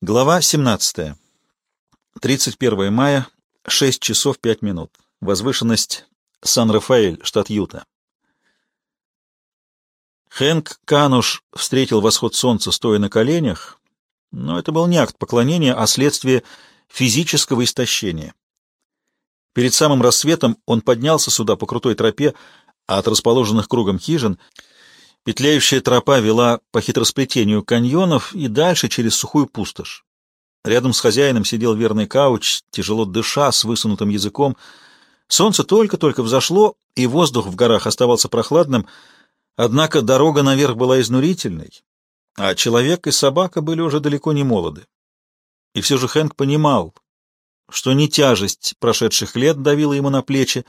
Глава 17. 31 мая, 6 часов 5 минут. Возвышенность Сан-Рафаэль, штат Юта. Хэнк Кануш встретил восход солнца, стоя на коленях, но это был не акт поклонения, а следствие физического истощения. Перед самым рассветом он поднялся сюда по крутой тропе от расположенных кругом хижин, Петляющая тропа вела по хитросплетению каньонов и дальше через сухую пустошь. Рядом с хозяином сидел верный кауч, тяжело дыша, с высунутым языком. Солнце только-только взошло, и воздух в горах оставался прохладным, однако дорога наверх была изнурительной, а человек и собака были уже далеко не молоды. И все же Хэнк понимал, что не тяжесть прошедших лет давила ему на плечи,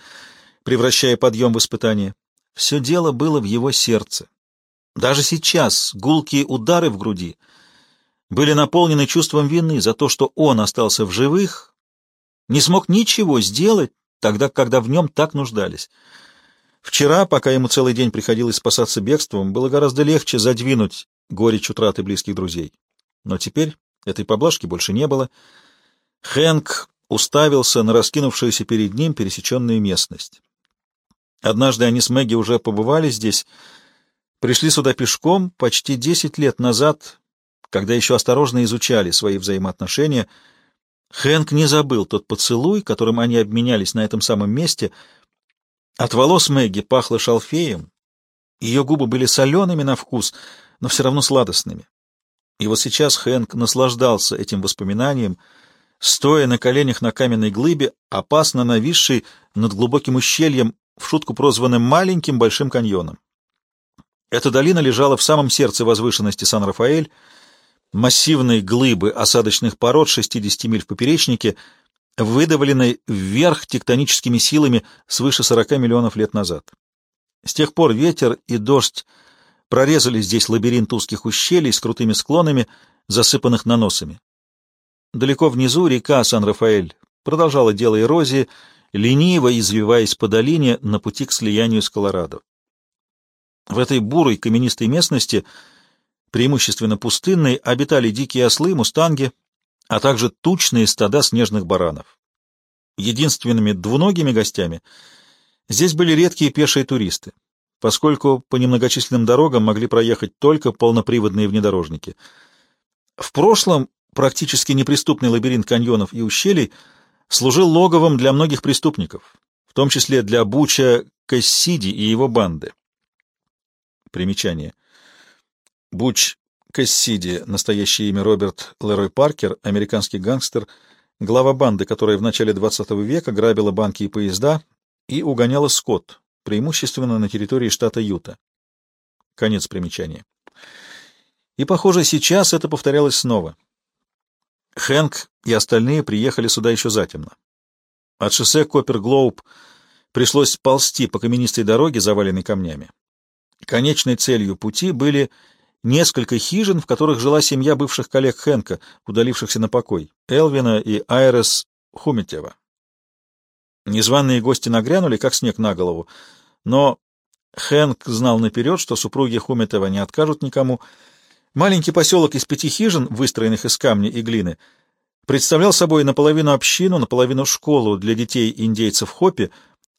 превращая подъем в испытание. Все дело было в его сердце. Даже сейчас гулкие удары в груди были наполнены чувством вины за то, что он остался в живых, не смог ничего сделать тогда, когда в нем так нуждались. Вчера, пока ему целый день приходилось спасаться бегством, было гораздо легче задвинуть горечь утраты близких друзей. Но теперь этой поблажки больше не было. Хэнк уставился на раскинувшуюся перед ним пересеченную местность. Однажды они с Мэгги уже побывали здесь, пришли сюда пешком почти десять лет назад, когда еще осторожно изучали свои взаимоотношения. Хэнк не забыл тот поцелуй, которым они обменялись на этом самом месте. От волос Мэгги пахло шалфеем, ее губы были солеными на вкус, но все равно сладостными. И вот сейчас Хэнк наслаждался этим воспоминанием, стоя на коленях на каменной глыбе, опасно нависшей над глубоким ущельем, в шутку прозванным «маленьким большим каньоном». Эта долина лежала в самом сердце возвышенности Сан-Рафаэль, массивной глыбы осадочных пород 60 миль в поперечнике, выдавленной вверх тектоническими силами свыше 40 миллионов лет назад. С тех пор ветер и дождь прорезали здесь лабиринт узких ущелий с крутыми склонами, засыпанных наносами. Далеко внизу река Сан-Рафаэль продолжала дело эрозии, лениво извиваясь по долине на пути к слиянию с Колорадо. В этой бурой каменистой местности, преимущественно пустынной, обитали дикие ослы, мустанги, а также тучные стада снежных баранов. Единственными двуногими гостями здесь были редкие пешие туристы, поскольку по немногочисленным дорогам могли проехать только полноприводные внедорожники. В прошлом практически неприступный лабиринт каньонов и ущелий служил логовом для многих преступников, в том числе для Буча Кассиди и его банды. Примечание. Буч Кассиди, настоящее имя Роберт Лерой Паркер, американский гангстер, глава банды, которая в начале XX века грабила банки и поезда и угоняла скот, преимущественно на территории штата Юта. Конец примечания. И, похоже, сейчас это повторялось снова. Хэнк и остальные приехали сюда еще затемно. От шоссе Коппер-Глоуб пришлось ползти по каменистой дороге, заваленной камнями. Конечной целью пути были несколько хижин, в которых жила семья бывших коллег Хэнка, удалившихся на покой, Элвина и Айрес Хумитева. Незваные гости нагрянули, как снег на голову, но Хэнк знал наперед, что супруги Хумитева не откажут никому. Маленький поселок из пяти хижин, выстроенных из камня и глины, представлял собой наполовину общину, наполовину школу для детей индейцев Хопи,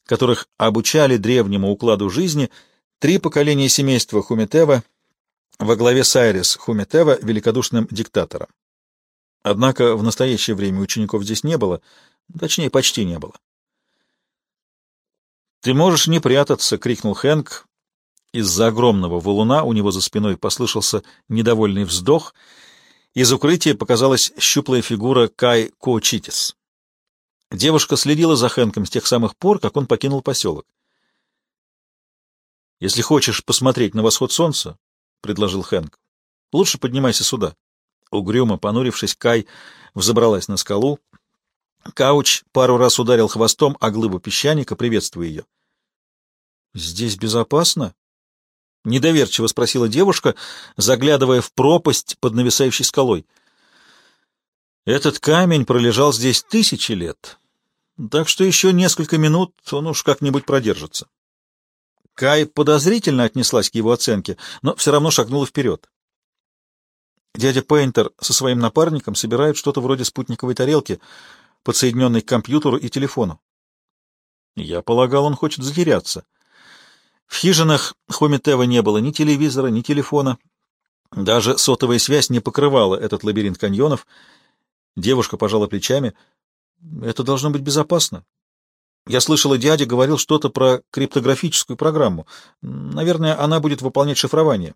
которых обучали древнему укладу жизни — Три поколения семейства Хумитева во главе с Айрис Хумитева, великодушным диктатором. Однако в настоящее время учеников здесь не было, точнее, почти не было. «Ты можешь не прятаться!» — крикнул Хэнк. Из-за огромного валуна у него за спиной послышался недовольный вздох. Из укрытия показалась щуплая фигура Кай Коучитис. Девушка следила за Хэнком с тех самых пор, как он покинул поселок. Если хочешь посмотреть на восход солнца, — предложил Хэнк, — лучше поднимайся сюда. Угрюмо понурившись, Кай взобралась на скалу. Кауч пару раз ударил хвостом о глыбу песчаника, приветствуя ее. — Здесь безопасно? — недоверчиво спросила девушка, заглядывая в пропасть под нависающей скалой. — Этот камень пролежал здесь тысячи лет, так что еще несколько минут он уж как-нибудь продержится. Кай подозрительно отнеслась к его оценке, но все равно шагнула вперед. Дядя Пейнтер со своим напарником собирают что-то вроде спутниковой тарелки, подсоединенной к компьютеру и телефону. Я полагал, он хочет затеряться. В хижинах Хомитева не было ни телевизора, ни телефона. Даже сотовая связь не покрывала этот лабиринт каньонов. Девушка пожала плечами. Это должно быть безопасно. Я слышала, дядя говорил что-то про криптографическую программу. Наверное, она будет выполнять шифрование.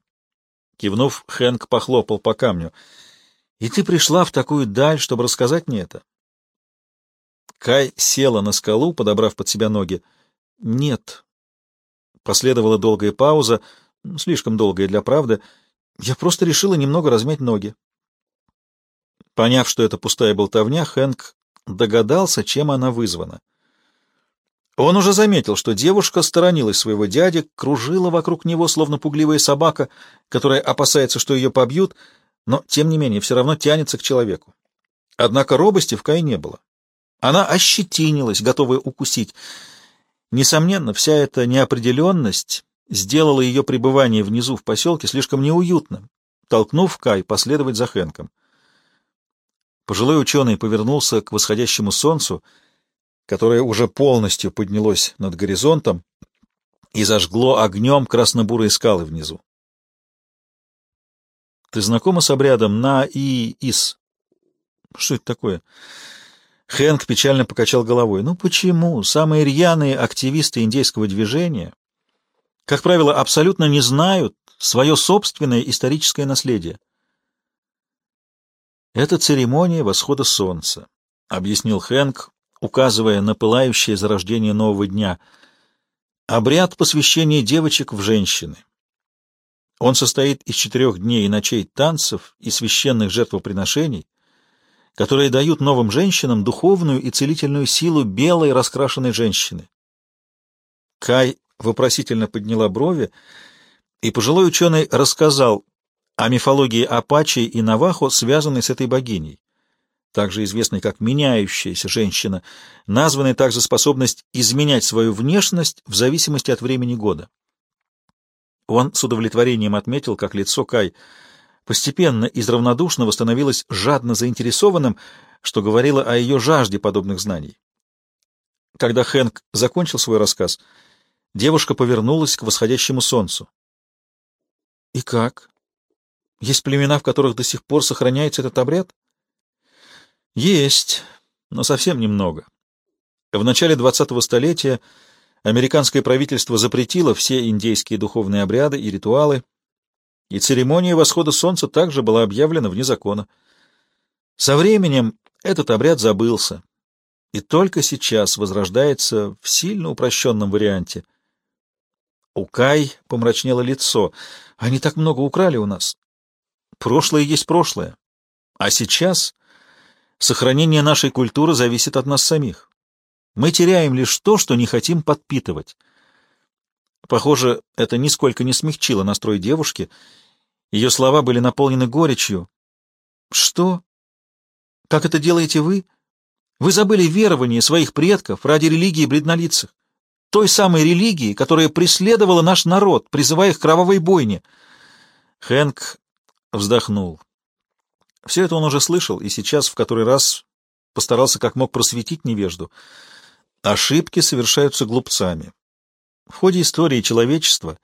Кивнув, Хэнк похлопал по камню. «И ты пришла в такую даль, чтобы рассказать мне это?» Кай села на скалу, подобрав под себя ноги. «Нет, Последовала долгая пауза, слишком долгая для правды. Я просто решила немного размять ноги. Поняв, что это пустая болтовня, Хэнк догадался, чем она вызвана. Он уже заметил, что девушка сторонилась своего дяди, кружила вокруг него, словно пугливая собака, которая опасается, что ее побьют, но, тем не менее, все равно тянется к человеку. Однако робости в Кае не было. Она ощетинилась, готовая укусить. Несомненно, вся эта неопределенность сделала ее пребывание внизу в поселке слишком неуютным, толкнув Кай последовать за Хэнком. Пожилой ученый повернулся к восходящему солнцу, которое уже полностью поднялось над горизонтом и зажгло огнем краснобурые скалы внизу. «Ты знакома с обрядом на и ис?» «Что это такое?» Хэнк печально покачал головой. Ну почему? Самые рьяные активисты индейского движения, как правило, абсолютно не знают свое собственное историческое наследие. Это церемония восхода солнца, объяснил Хэнк, указывая на пылающее зарождение нового дня. Обряд посвящения девочек в женщины. Он состоит из четырех дней и ночей танцев и священных жертвоприношений, которые дают новым женщинам духовную и целительную силу белой раскрашенной женщины. Кай вопросительно подняла брови, и пожилой ученый рассказал о мифологии Апачи и Навахо, связанной с этой богиней, также известной как меняющаяся женщина, названной также способность изменять свою внешность в зависимости от времени года. Он с удовлетворением отметил, как лицо Кай – постепенно из равнодушного становилось жадно заинтересованным, что говорило о ее жажде подобных знаний. Когда Хэнк закончил свой рассказ, девушка повернулась к восходящему солнцу. «И как? Есть племена, в которых до сих пор сохраняется этот обряд?» «Есть, но совсем немного. В начале 20-го столетия американское правительство запретило все индейские духовные обряды и ритуалы, и церемония восхода солнца также была объявлена вне закона. Со временем этот обряд забылся, и только сейчас возрождается в сильно упрощенном варианте. У Кай помрачнело лицо. Они так много украли у нас. Прошлое есть прошлое. А сейчас сохранение нашей культуры зависит от нас самих. Мы теряем лишь то, что не хотим подпитывать. Похоже, это нисколько не смягчило настрой девушки. Ее слова были наполнены горечью. «Что? Как это делаете вы? Вы забыли верование своих предков ради религии бледнолицых, той самой религии, которая преследовала наш народ, призывая их к кровавой бойне». Хэнк вздохнул. Все это он уже слышал, и сейчас в который раз постарался как мог просветить невежду. Ошибки совершаются глупцами. В ходе истории человечества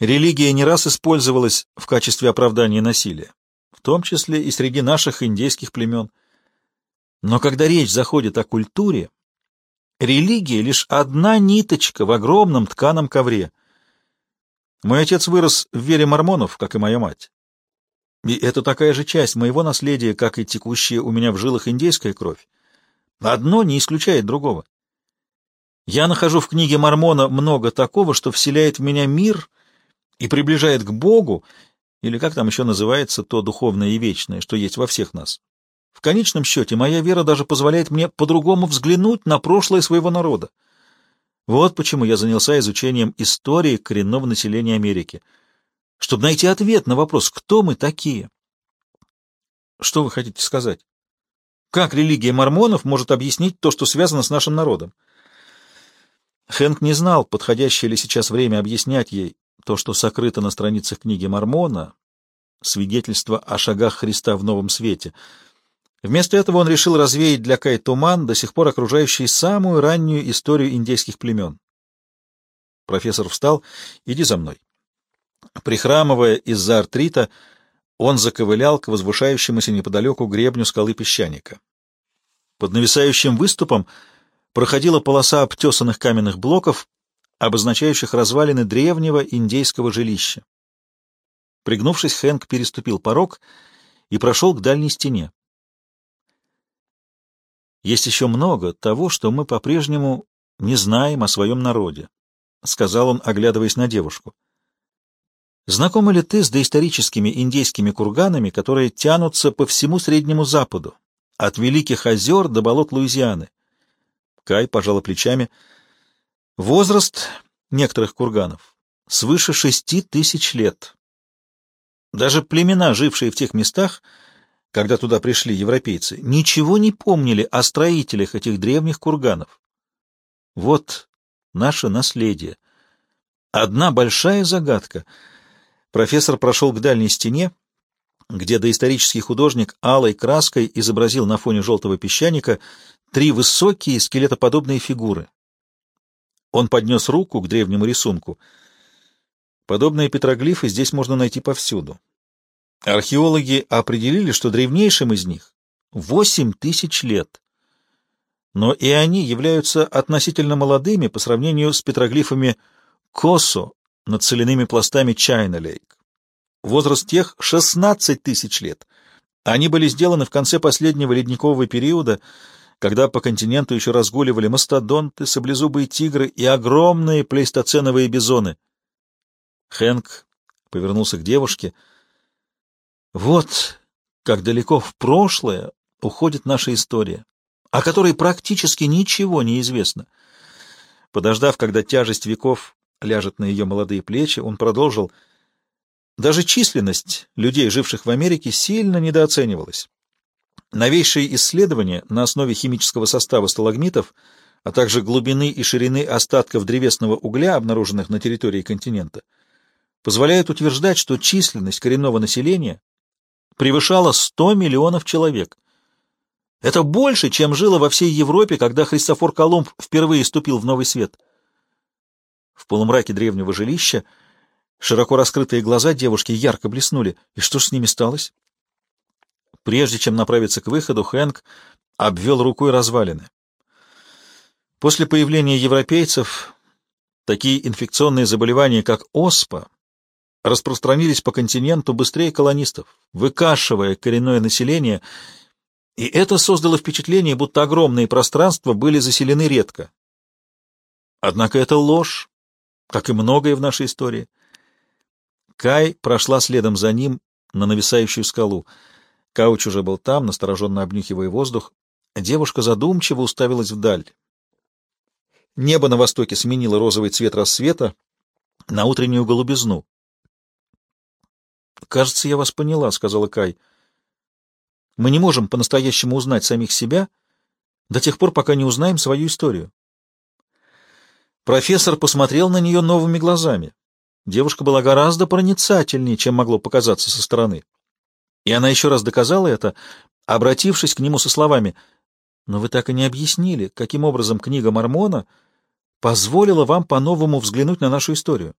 религия не раз использовалась в качестве оправдания насилия, в том числе и среди наших индейских племен. Но когда речь заходит о культуре, религия — лишь одна ниточка в огромном тканом ковре. Мой отец вырос в вере мормонов, как и моя мать. И это такая же часть моего наследия, как и текущая у меня в жилах индейская кровь. Одно не исключает другого. Я нахожу в книге Мормона много такого, что вселяет в меня мир и приближает к Богу, или как там еще называется то духовное и вечное, что есть во всех нас. В конечном счете, моя вера даже позволяет мне по-другому взглянуть на прошлое своего народа. Вот почему я занялся изучением истории коренного населения Америки, чтобы найти ответ на вопрос, кто мы такие. Что вы хотите сказать? Как религия мормонов может объяснить то, что связано с нашим народом? Хэнк не знал, подходящее ли сейчас время объяснять ей то, что сокрыто на страницах книги Мормона, свидетельство о шагах Христа в новом свете. Вместо этого он решил развеять для Кай туман, до сих пор окружающий самую раннюю историю индейских племен. Профессор встал. «Иди за мной». Прихрамывая из-за артрита, он заковылял к возвышающемуся неподалеку гребню скалы песчаника. Под нависающим выступом проходила полоса обтесанных каменных блоков, обозначающих развалины древнего индейского жилища. Пригнувшись, Хэнк переступил порог и прошел к дальней стене. Есть еще много того, что мы по-прежнему не знаем о своем народе, — сказал он, оглядываясь на девушку. Знакома ли ты с доисторическими индейскими курганами, которые тянутся по всему Среднему Западу, от Великих озер до болот Луизианы? Кай пожала плечами. Возраст некоторых курганов свыше шести тысяч лет. Даже племена, жившие в тех местах, когда туда пришли европейцы, ничего не помнили о строителях этих древних курганов. Вот наше наследие. Одна большая загадка. Профессор прошел к дальней стене, где доисторический художник алой краской изобразил на фоне желтого песчаника три высокие скелетоподобные фигуры. Он поднес руку к древнему рисунку. Подобные петроглифы здесь можно найти повсюду. Археологи определили, что древнейшим из них — восемь тысяч лет. Но и они являются относительно молодыми по сравнению с петроглифами Косо над соляными пластами Чайна-Лейк. Возраст тех — 16 тысяч лет. Они были сделаны в конце последнего ледникового периода, когда по континенту еще разгуливали мастодонты, саблезубые тигры и огромные плейстоценовые бизоны. Хэнк повернулся к девушке. «Вот как далеко в прошлое уходит наша история, о которой практически ничего не известно». Подождав, когда тяжесть веков ляжет на ее молодые плечи, он продолжил. Даже численность людей, живших в Америке, сильно недооценивалась. Новейшие исследования на основе химического состава сталагмитов, а также глубины и ширины остатков древесного угля, обнаруженных на территории континента, позволяют утверждать, что численность коренного населения превышала 100 миллионов человек. Это больше, чем жило во всей Европе, когда Христофор Колумб впервые ступил в Новый Свет. В полумраке древнего жилища широко раскрытые глаза девушки ярко блеснули. И что ж с ними сталось? Прежде чем направиться к выходу, Хэнк обвел рукой развалины. После появления европейцев такие инфекционные заболевания, как оспа, распространились по континенту быстрее колонистов, выкашивая коренное население, и это создало впечатление, будто огромные пространства были заселены редко. Однако это ложь, как и многое в нашей истории. Кай прошла следом за ним на нависающую скалу. Кауч уже был там, настороженно обнюхивая воздух. Девушка задумчиво уставилась вдаль. Небо на востоке сменило розовый цвет рассвета на утреннюю голубизну. «Кажется, я вас поняла», — сказала Кай. «Мы не можем по-настоящему узнать самих себя до тех пор, пока не узнаем свою историю». Профессор посмотрел на нее новыми глазами. Девушка была гораздо проницательнее, чем могло показаться со стороны. И она еще раз доказала это, обратившись к нему со словами «Но вы так и не объяснили, каким образом книга Мормона позволила вам по-новому взглянуть на нашу историю».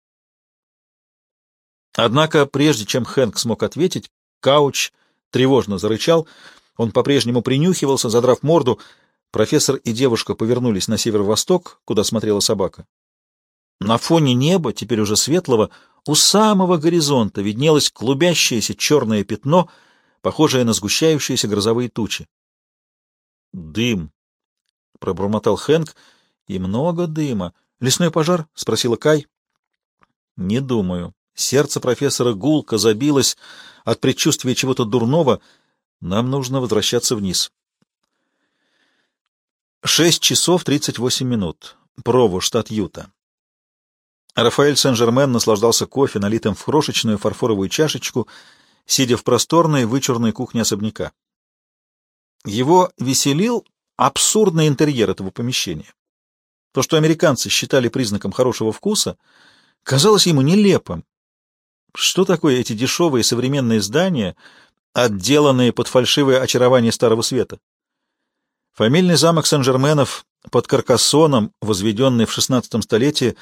Однако, прежде чем Хэнк смог ответить, Кауч тревожно зарычал, он по-прежнему принюхивался, задрав морду. Профессор и девушка повернулись на северо-восток, куда смотрела собака. На фоне неба, теперь уже светлого, у самого горизонта виднелось клубящееся черное пятно, похожее на сгущающиеся грозовые тучи. «Дым!» — пробормотал Хэнк. «И много дыма. Лесной пожар?» — спросила Кай. «Не думаю. Сердце профессора гулко забилось от предчувствия чего-то дурного. Нам нужно возвращаться вниз». Шесть часов тридцать восемь минут. Прово, штат Юта. Рафаэль Сен-Жермен наслаждался кофе, налитым в крошечную фарфоровую чашечку, сидя в просторной вычурной кухне особняка. Его веселил абсурдный интерьер этого помещения. То, что американцы считали признаком хорошего вкуса, казалось ему нелепым. Что такое эти дешевые современные здания, отделанные под фальшивое очарование Старого Света? Фамильный замок Сен-Жерменов под Каркассоном, возведенный в XVI столетии,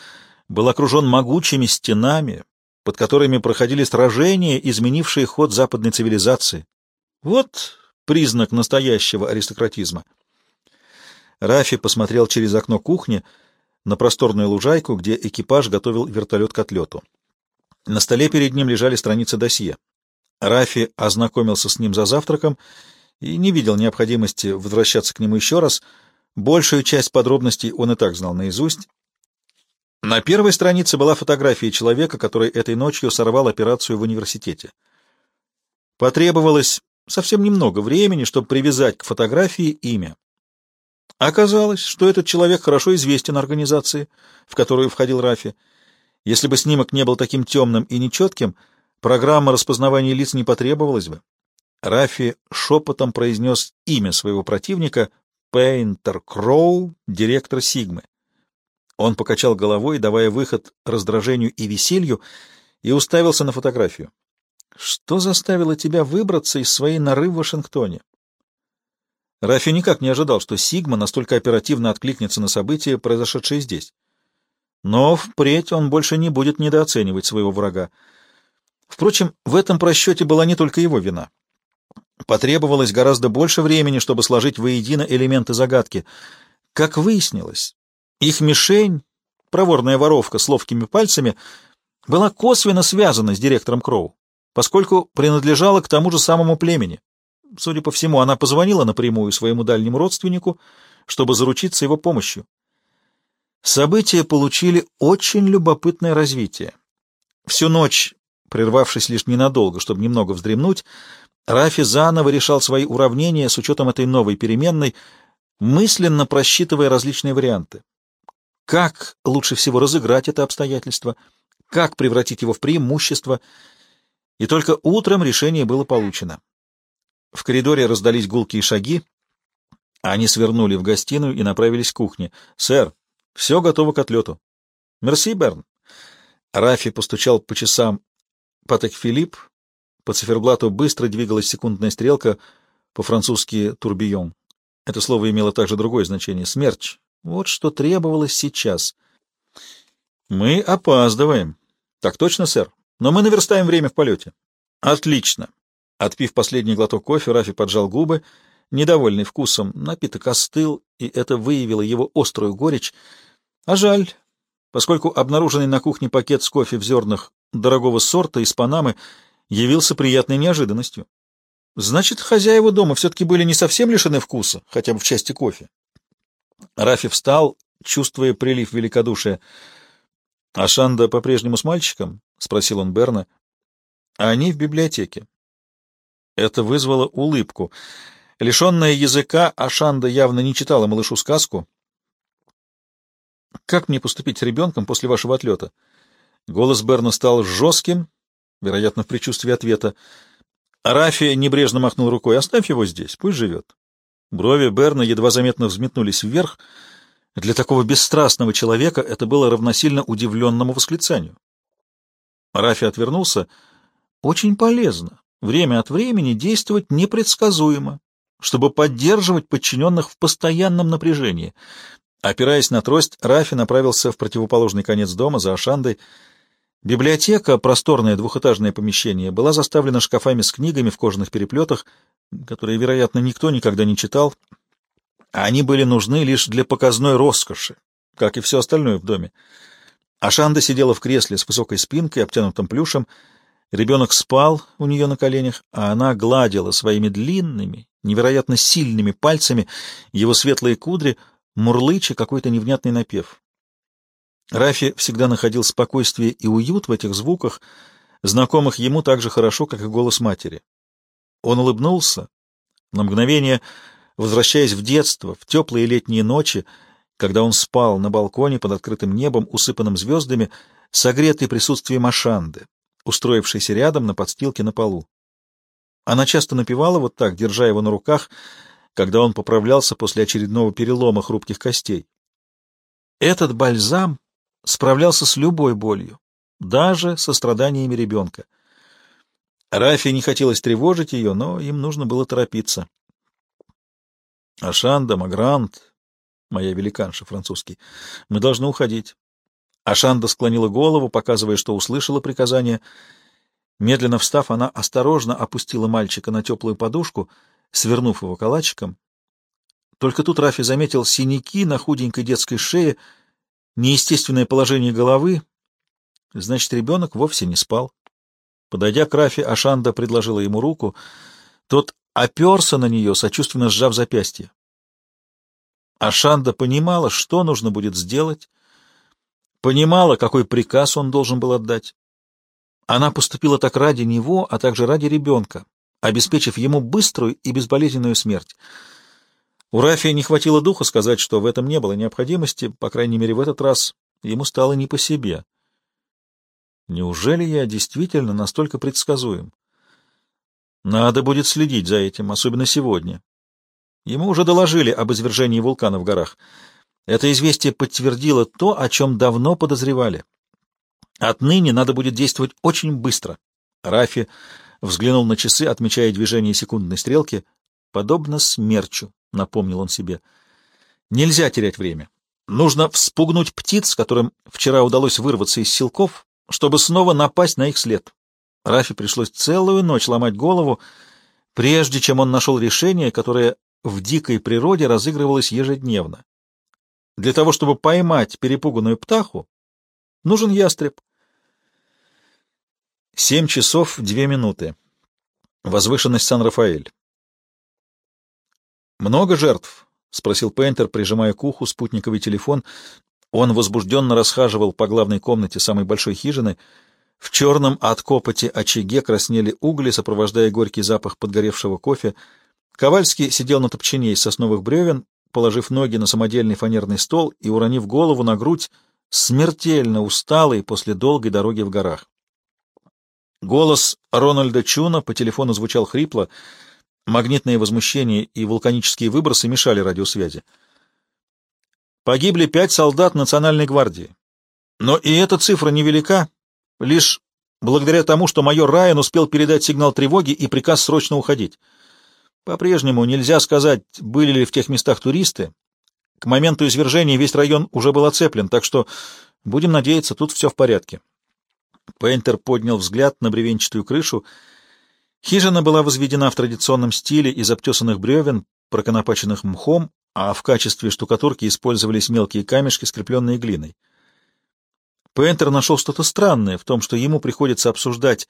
был окружен могучими стенами, под которыми проходили сражения, изменившие ход западной цивилизации. Вот признак настоящего аристократизма. Рафи посмотрел через окно кухни на просторную лужайку, где экипаж готовил вертолет к отлету. На столе перед ним лежали страницы досье. Рафи ознакомился с ним за завтраком и не видел необходимости возвращаться к нему еще раз. Большую часть подробностей он и так знал наизусть. На первой странице была фотография человека, который этой ночью сорвал операцию в университете. Потребовалось совсем немного времени, чтобы привязать к фотографии имя. Оказалось, что этот человек хорошо известен организации, в которую входил Рафи. Если бы снимок не был таким темным и нечетким, программа распознавания лиц не потребовалась бы. Рафи шепотом произнес имя своего противника — Пейнтер Кроу, директор Сигмы. Он покачал головой, давая выход раздражению и веселью, и уставился на фотографию. «Что заставило тебя выбраться из своей норы в Вашингтоне?» Рафи никак не ожидал, что Сигма настолько оперативно откликнется на события, произошедшие здесь. Но впредь он больше не будет недооценивать своего врага. Впрочем, в этом просчете была не только его вина. Потребовалось гораздо больше времени, чтобы сложить воедино элементы загадки. Как выяснилось, их мишень, проворная воровка с ловкими пальцами, была косвенно связана с директором Кроу, поскольку принадлежала к тому же самому племени. Судя по всему, она позвонила напрямую своему дальнему родственнику, чтобы заручиться его помощью. События получили очень любопытное развитие. Всю ночь, прервавшись лишь ненадолго, чтобы немного вздремнуть, Рафи заново решал свои уравнения с учетом этой новой переменной, мысленно просчитывая различные варианты. Как лучше всего разыграть это обстоятельство, как превратить его в преимущество, и только утром решение было получено. В коридоре раздались гулкие шаги. Они свернули в гостиную и направились к кухне. «Сэр, все готово к отлету». «Мерси, Берн». Рафи постучал по часам Патек Филипп. По циферблату быстро двигалась секундная стрелка, по-французски «турбион». Это слово имело также другое значение — «смерч». Вот что требовалось сейчас. «Мы опаздываем». «Так точно, сэр. Но мы наверстаем время в полете». «Отлично. Отпив последний глоток кофе, Рафи поджал губы, недовольный вкусом. Напиток остыл, и это выявило его острую горечь. А жаль, поскольку обнаруженный на кухне пакет с кофе в зернах дорогого сорта из Панамы явился приятной неожиданностью. Значит, хозяева дома все-таки были не совсем лишены вкуса, хотя бы в части кофе. Рафи встал, чувствуя прилив великодушия. — А Шанда по-прежнему с мальчиком? — спросил он Берна. — Они в библиотеке. Это вызвало улыбку. Лишенная языка, Ашанда явно не читала малышу сказку. «Как мне поступить с ребенком после вашего отлета?» Голос Берна стал жестким, вероятно, в предчувствии ответа. Рафи небрежно махнул рукой. «Оставь его здесь, пусть живет». Брови Берна едва заметно взметнулись вверх. Для такого бесстрастного человека это было равносильно удивленному восклицанию. Рафи отвернулся. «Очень полезно время от времени действовать непредсказуемо, чтобы поддерживать подчиненных в постоянном напряжении. Опираясь на трость, Рафи направился в противоположный конец дома за Ашандой. Библиотека, просторное двухэтажное помещение, была заставлена шкафами с книгами в кожаных переплетах, которые, вероятно, никто никогда не читал. Они были нужны лишь для показной роскоши, как и все остальное в доме. Ашанда сидела в кресле с высокой спинкой, обтянутым плюшем, Ребенок спал у нее на коленях, а она гладила своими длинными, невероятно сильными пальцами его светлые кудри, мурлыча какой-то невнятный напев. Рафи всегда находил спокойствие и уют в этих звуках, знакомых ему так же хорошо, как и голос матери. Он улыбнулся, на мгновение возвращаясь в детство, в теплые летние ночи, когда он спал на балконе под открытым небом, усыпанным звездами, согретый присутствием Ашанды, устроившейся рядом на подстилке на полу. Она часто напевала вот так, держа его на руках, когда он поправлялся после очередного перелома хрупких костей. Этот бальзам справлялся с любой болью, даже со страданиями ребенка. Рафи не хотелось тревожить ее, но им нужно было торопиться. «Ашанда, Магрант, моя великанша, французский, мы должны уходить». Ашанда склонила голову, показывая, что услышала приказание. Медленно встав, она осторожно опустила мальчика на теплую подушку, свернув его калачиком. Только тут Рафи заметил синяки на худенькой детской шее, неестественное положение головы. Значит, ребенок вовсе не спал. Подойдя к Рафи, Ашанда предложила ему руку. Тот оперся на нее, сочувственно сжав запястье. Ашанда понимала, что нужно будет сделать, понимала, какой приказ он должен был отдать. Она поступила так ради него, а также ради ребенка, обеспечив ему быструю и безболезненную смерть. У Рафия не хватило духа сказать, что в этом не было необходимости, по крайней мере, в этот раз ему стало не по себе. Неужели я действительно настолько предсказуем? Надо будет следить за этим, особенно сегодня. Ему уже доложили об извержении вулкана в горах. Это известие подтвердило то, о чем давно подозревали. Отныне надо будет действовать очень быстро. Рафи взглянул на часы, отмечая движение секундной стрелки. Подобно смерчу, напомнил он себе. Нельзя терять время. Нужно вспугнуть птиц, которым вчера удалось вырваться из силков, чтобы снова напасть на их след. Рафи пришлось целую ночь ломать голову, прежде чем он нашел решение, которое в дикой природе разыгрывалось ежедневно. Для того, чтобы поймать перепуганную птаху, нужен ястреб. Семь часов две минуты. Возвышенность Сан-Рафаэль. «Много жертв?» — спросил Пейнтер, прижимая к уху спутниковый телефон. Он возбужденно расхаживал по главной комнате самой большой хижины. В черном от копоти очаге краснели угли, сопровождая горький запах подгоревшего кофе. Ковальский сидел на топчине из сосновых бревен, положив ноги на самодельный фанерный стол и уронив голову на грудь, смертельно усталый после долгой дороги в горах. Голос Рональда Чуна по телефону звучал хрипло, магнитные возмущения и вулканические выбросы мешали радиосвязи. Погибли пять солдат Национальной гвардии. Но и эта цифра невелика, лишь благодаря тому, что майор Райан успел передать сигнал тревоги и приказ срочно уходить. По-прежнему нельзя сказать, были ли в тех местах туристы. К моменту извержения весь район уже был оцеплен, так что, будем надеяться, тут все в порядке. Пейнтер поднял взгляд на бревенчатую крышу. Хижина была возведена в традиционном стиле из обтесанных бревен, проконопаченных мхом, а в качестве штукатурки использовались мелкие камешки, скрепленные глиной. Пейнтер нашел что-то странное в том, что ему приходится обсуждать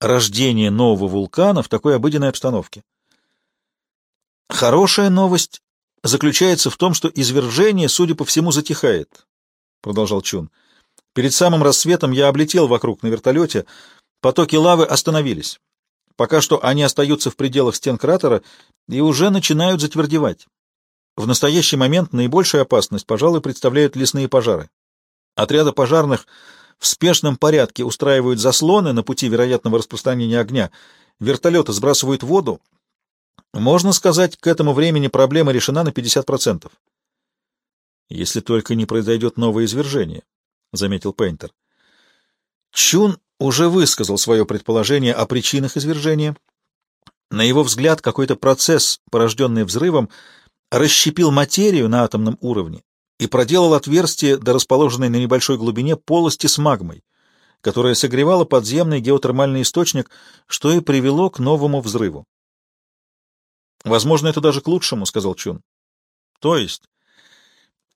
рождение нового вулкана в такой обыденной обстановке. Хорошая новость заключается в том, что извержение, судя по всему, затихает, — продолжал Чун. Перед самым рассветом я облетел вокруг на вертолете, потоки лавы остановились. Пока что они остаются в пределах стен кратера и уже начинают затвердевать. В настоящий момент наибольшую опасность, пожалуй, представляют лесные пожары. Отряды пожарных в спешном порядке устраивают заслоны на пути вероятного распространения огня, вертолеты сбрасывают воду. Можно сказать, к этому времени проблема решена на 50%. Если только не произойдет новое извержение, — заметил Пейнтер. Чун уже высказал свое предположение о причинах извержения. На его взгляд, какой-то процесс, порожденный взрывом, расщепил материю на атомном уровне и проделал отверстие до расположенной на небольшой глубине полости с магмой, которая согревала подземный геотермальный источник, что и привело к новому взрыву. «Возможно, это даже к лучшему», — сказал Чун. «То есть?»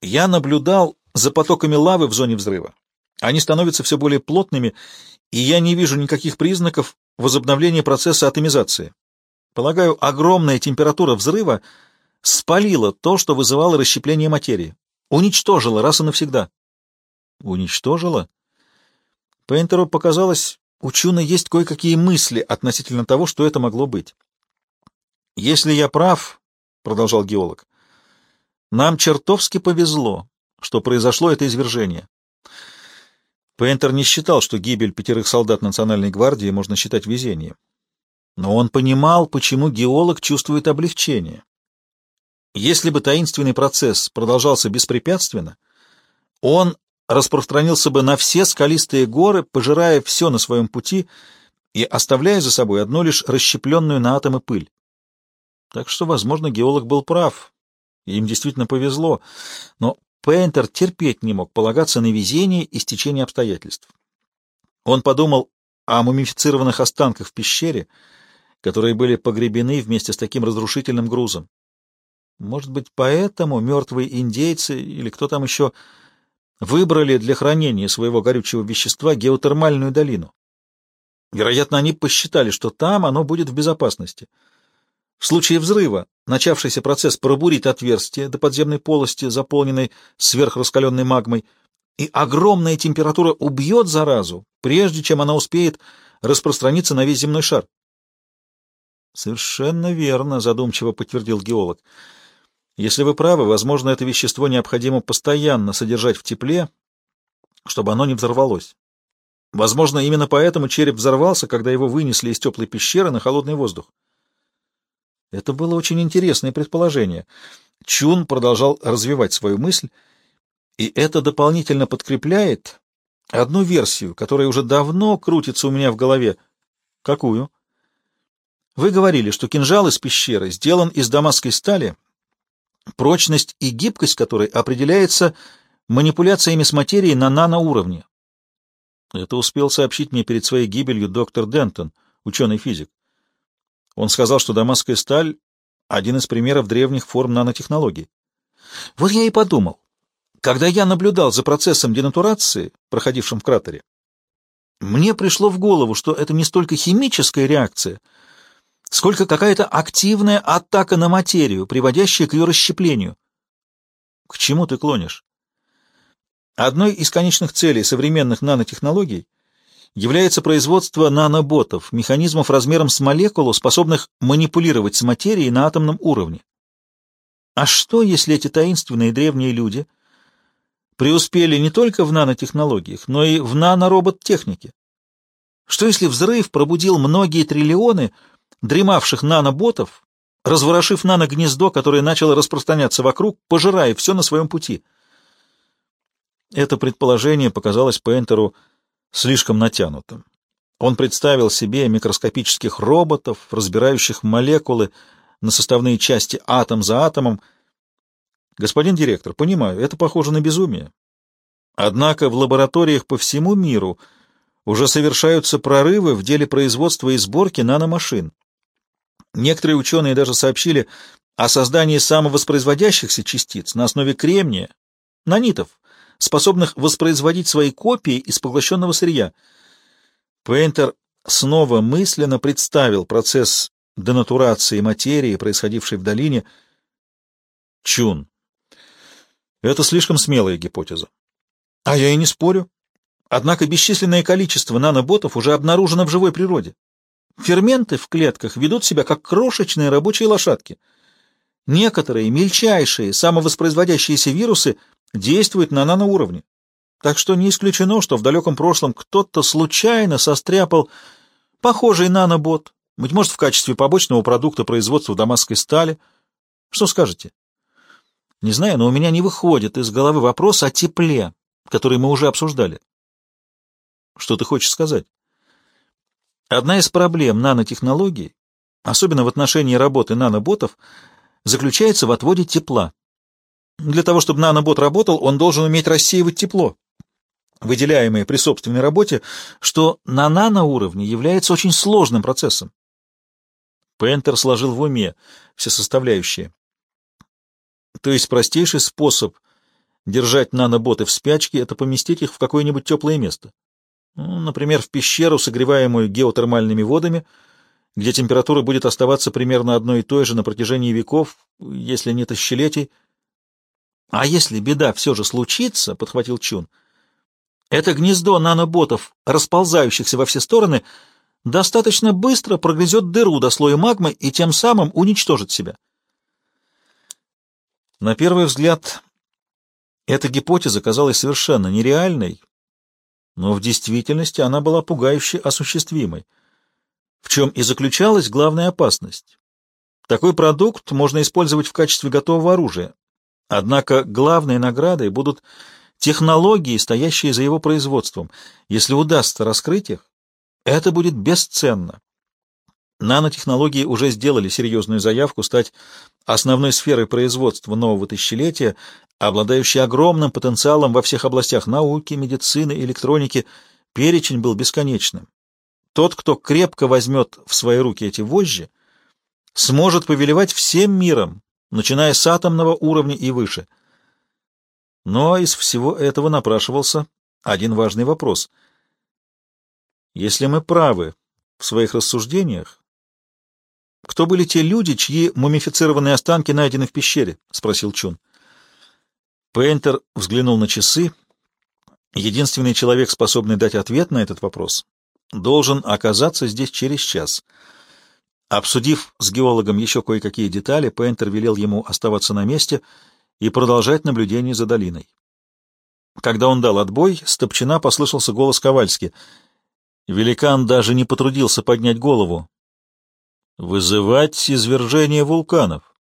«Я наблюдал за потоками лавы в зоне взрыва. Они становятся все более плотными, и я не вижу никаких признаков возобновления процесса атомизации. Полагаю, огромная температура взрыва — спалила то, что вызывало расщепление материи. Уничтожила раз и навсегда. Уничтожила? Пейнтеру показалось, у Чуна есть кое-какие мысли относительно того, что это могло быть. «Если я прав, — продолжал геолог, — нам чертовски повезло, что произошло это извержение. Пейнтер не считал, что гибель пятерых солдат Национальной гвардии можно считать везением. Но он понимал, почему геолог чувствует облегчение. Если бы таинственный процесс продолжался беспрепятственно, он распространился бы на все скалистые горы, пожирая все на своем пути и оставляя за собой одну лишь расщепленную на атомы пыль. Так что, возможно, геолог был прав, им действительно повезло, но Пейнтер терпеть не мог полагаться на везение и стечение обстоятельств. Он подумал о мумифицированных останках в пещере, которые были погребены вместе с таким разрушительным грузом. Может быть, поэтому мертвые индейцы или кто там еще выбрали для хранения своего горючего вещества геотермальную долину. Вероятно, они посчитали, что там оно будет в безопасности. В случае взрыва начавшийся процесс пробурит отверстие до подземной полости, заполненной сверхраскаленной магмой, и огромная температура убьет заразу, прежде чем она успеет распространиться на весь земной шар. «Совершенно верно», — задумчиво подтвердил геолог. «Если вы правы, возможно, это вещество необходимо постоянно содержать в тепле, чтобы оно не взорвалось. Возможно, именно поэтому череп взорвался, когда его вынесли из теплой пещеры на холодный воздух». Это было очень интересное предположение. Чун продолжал развивать свою мысль, и это дополнительно подкрепляет одну версию, которая уже давно крутится у меня в голове. Какую? Вы говорили, что кинжал из пещеры сделан из дамасской стали, прочность и гибкость которой определяется манипуляциями с материей на наноуровне. Это успел сообщить мне перед своей гибелью доктор Дентон, ученый-физик. Он сказал, что дамасская сталь — один из примеров древних форм нанотехнологий. Вот я и подумал, когда я наблюдал за процессом денатурации, проходившим в кратере, мне пришло в голову, что это не столько химическая реакция — сколько какая-то активная атака на материю, приводящая к ее расщеплению. К чему ты клонишь? Одной из конечных целей современных нанотехнологий является производство наноботов, механизмов размером с молекулу, способных манипулировать с материей на атомном уровне. А что, если эти таинственные древние люди преуспели не только в нанотехнологиях, но и в наноробот-технике? Что, если взрыв пробудил многие триллионы дремавших наноботов, разворошив нано-гнездо, которое начало распространяться вокруг, пожирая все на своем пути. Это предположение показалось Пейнтеру слишком натянутым. Он представил себе микроскопических роботов, разбирающих молекулы на составные части атом за атомом. Господин директор, понимаю, это похоже на безумие. Однако в лабораториях по всему миру уже совершаются прорывы в деле производства и сборки наномашин. Некоторые ученые даже сообщили о создании самовоспроизводящихся частиц на основе кремния, нанитов, способных воспроизводить свои копии из поглощенного сырья. Пейнтер снова мысленно представил процесс денатурации материи, происходившей в долине. Чун. Это слишком смелая гипотеза. А я и не спорю. Однако бесчисленное количество наноботов уже обнаружено в живой природе. Ферменты в клетках ведут себя как крошечные рабочие лошадки. Некоторые мельчайшие самовоспроизводящиеся вирусы действуют на наноуровне. Так что не исключено, что в далеком прошлом кто-то случайно состряпал похожий нанобот, быть может, в качестве побочного продукта производства дамасской стали. Что скажете? Не знаю, но у меня не выходит из головы вопрос о тепле, который мы уже обсуждали. Что ты хочешь сказать? Одна из проблем нанотехнологий, особенно в отношении работы наноботов, заключается в отводе тепла. Для того, чтобы нанобот работал, он должен уметь рассеивать тепло, выделяемое при собственной работе, что на наноуровне является очень сложным процессом. Пентер сложил в уме все составляющие. То есть простейший способ держать наноботы в спячке — это поместить их в какое-нибудь теплое место. Ну, например, в пещеру, согреваемую геотермальными водами, где температура будет оставаться примерно одной и той же на протяжении веков, если не тысячелетий. А если беда все же случится, — подхватил Чун, — это гнездо наноботов, расползающихся во все стороны, достаточно быстро прогрызет дыру до слоя магмы и тем самым уничтожит себя. На первый взгляд, эта гипотеза казалась совершенно нереальной, но в действительности она была пугающе осуществимой. В чем и заключалась главная опасность. Такой продукт можно использовать в качестве готового оружия. Однако главной наградой будут технологии, стоящие за его производством. Если удастся раскрыть их, это будет бесценно. Нанотехнологии уже сделали серьезную заявку стать основной сферой производства нового тысячелетия, обладающей огромным потенциалом во всех областях науки, медицины, электроники. Перечень был бесконечным. Тот, кто крепко возьмет в свои руки эти вожжи, сможет повелевать всем миром, начиная с атомного уровня и выше. Но из всего этого напрашивался один важный вопрос. Если мы правы в своих рассуждениях, кто были те люди, чьи мумифицированные останки найдены в пещере? — спросил Чун. Пейнтер взглянул на часы. Единственный человек, способный дать ответ на этот вопрос, должен оказаться здесь через час. Обсудив с геологом еще кое-какие детали, Пейнтер велел ему оставаться на месте и продолжать наблюдение за долиной. Когда он дал отбой, с топчина послышался голос Ковальски. Великан даже не потрудился поднять голову. «Вызывать извержение вулканов».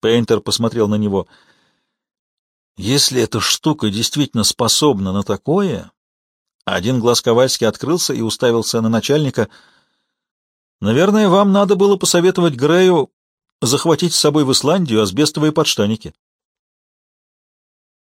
Пейнтер посмотрел на него. «Если эта штука действительно способна на такое...» Один глаз Ковальски открылся и уставился на начальника. «Наверное, вам надо было посоветовать Грею захватить с собой в Исландию асбестовые подштаники».